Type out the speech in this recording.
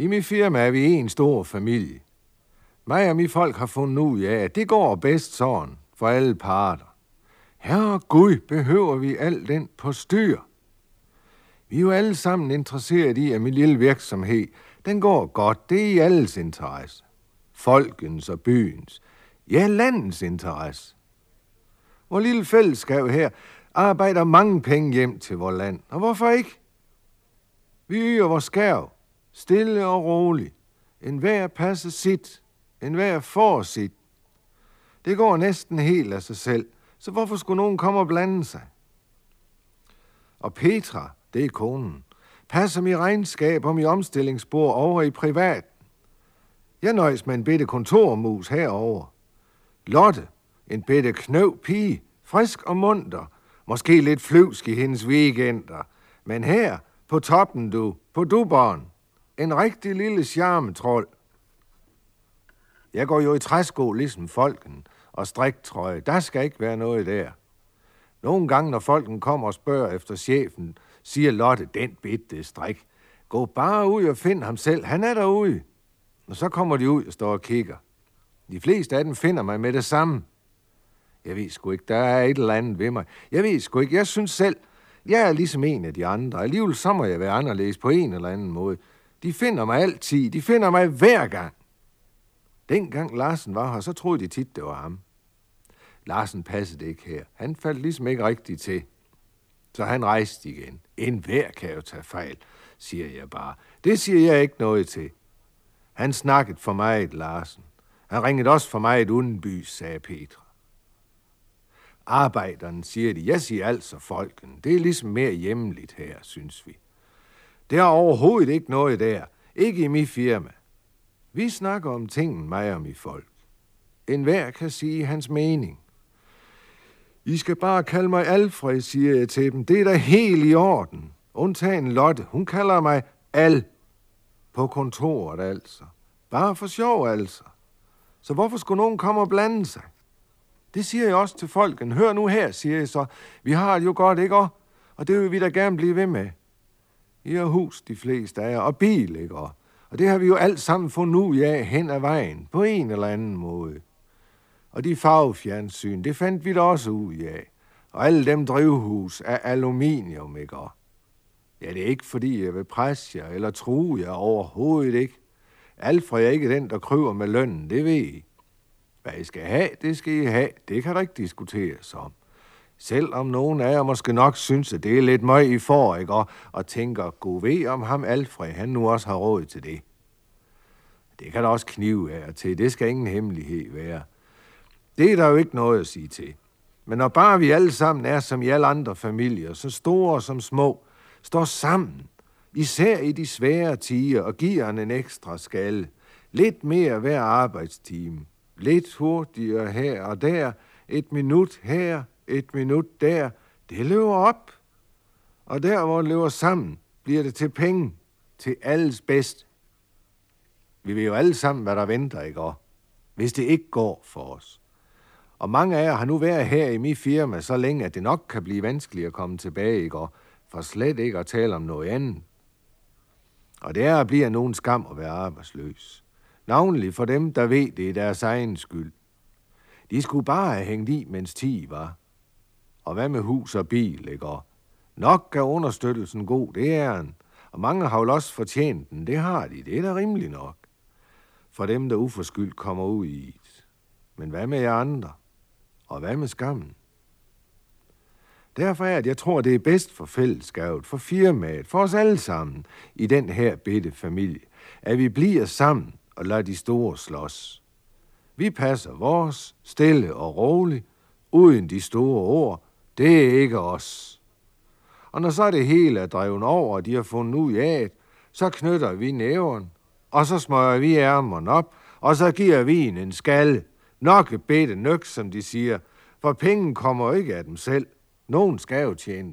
I mit firma er vi en stor familie. Mig og mit folk har fundet ud af, at det går bedst sådan for alle parter. Herre Gud, behøver vi al den på styr. Vi er jo alle sammen interesseret i, at min lille virksomhed, den går godt. Det er i alles interesse. Folkens og byens. Ja, landets interesse. Vores lille fællesskab her arbejder mange penge hjem til vores land. Og hvorfor ikke? Vi yder vores skærv, stille og roligt. En hver passer sit. En hver får sit. Det går næsten helt af sig selv, så hvorfor skulle nogen komme og blande sig? Og Petra, det er konen, passer mit regnskab om i omstillingsbord over i privat. Jeg nøjes med en bitte kontormus herover. Lotte, en bitte knøv pige, frisk og munter, måske lidt flyvsk i hendes weekender, men her, på toppen du, på duberen, en rigtig lille charmetrol. Jeg går jo i træsko ligesom folken, og striktrøje, der skal ikke være noget der. Nogle gange, når folken kommer og spørger efter chefen, siger Lotte, den bitte strik. Gå bare ud og find ham selv, han er derude. Og så kommer de ud og står og kigger. De fleste af dem finder mig med det samme. Jeg ved sgu ikke, der er et eller andet ved mig. Jeg ved sgu ikke, jeg synes selv, jeg er ligesom en af de andre. Alligevel så må jeg være anderledes på en eller anden måde. De finder mig altid. De finder mig hver gang. Dengang Larsen var her, så troede de tit, det var ham. Larsen passede ikke her. Han faldt ligesom ikke rigtigt til. Så han rejste igen. En hver kan jo tage fejl, siger jeg bare. Det siger jeg ikke noget til. Han snakkede for mig et Larsen. Han ringede også for mig et udenbys, sagde Petra. Arbejderen, siger de. Jeg siger altså folken. Det er ligesom mere hjemligt her, synes vi. Det er overhovedet ikke noget der. Ikke i mit firma. Vi snakker om tingen, mig og mit folk. En hver kan sige hans mening. I skal bare kalde mig Alfred, siger jeg til dem. Det er da helt i orden. Undtagen Lotte. Hun kalder mig Al. På kontoret altså. Bare for sjov altså. Så hvorfor skulle nogen komme og blande sig? Det siger jeg også til folken. Hør nu her, siger jeg så. Vi har det jo godt, ikke? Og det vil vi da gerne blive ved med. I har hus, de fleste af jer, og bil, ikke? Og det har vi jo alt sammen fundet ud af hen ad vejen, på en eller anden måde. Og de farvefjernsyn, det fandt vi da også ud af. Og alle dem drivhus af aluminium, ikke? Ja, det er ikke fordi, jeg vil presse jer eller true jer overhovedet ikke. Alfred er ikke den, der kryver med lønnen, det ved I. Hvad I skal have, det skal I have. Det kan der ikke diskuteres om. Selvom nogen af jer måske nok synes, at det er lidt møg I får, ikke? Og, og tænker, god ved om ham Alfred, han nu også har råd til det. Det kan der også knive af til. Det skal ingen hemmelighed være. Det er der jo ikke noget at sige til. Men når bare vi alle sammen er som i alle andre familier, så store som små, står sammen, især i de svære tider, og giver en ekstra skal, lidt mere hver arbejdstime, lidt hurtigere her og der, et minut her, et minut der, det løber op. Og der, hvor det løber sammen, bliver det til penge, til alles bedst. Vi ved jo alle sammen, hvad der venter, ikke? Og hvis det ikke går for os. Og mange af jer har nu været her i min firma så længe, at det nok kan blive vanskeligt at komme tilbage, ikke? Og for slet ikke at tale om noget andet. Og det er at blive nogen skam at være arbejdsløs. Navnlig for dem, der ved det er deres egen skyld. De skulle bare have hængt i, mens ti var. Og hvad med hus og bil, ikke? Og nok er understøttelsen god, det er en. Og mange har jo også fortjent den, det har de, det er da rimeligt nok. For dem, der uforskyldt kommer ud i det. Men hvad med jer andre? Og hvad med skammen? Derfor er at jeg tror, det er bedst for fællesskabet, for firmaet, for os alle sammen i den her bitte familie, at vi bliver sammen og lader de store slås. Vi passer vores, stille og roligt, uden de store ord. Det er ikke os. Og når så det hele er drevet over, og de har fundet ud af så knytter vi næven, og så smøger vi ærmerne op, og så giver vi en skalle. Nok et bedte nøk, som de siger, for penge kommer ikke af dem selv. Nogen skal jo tjene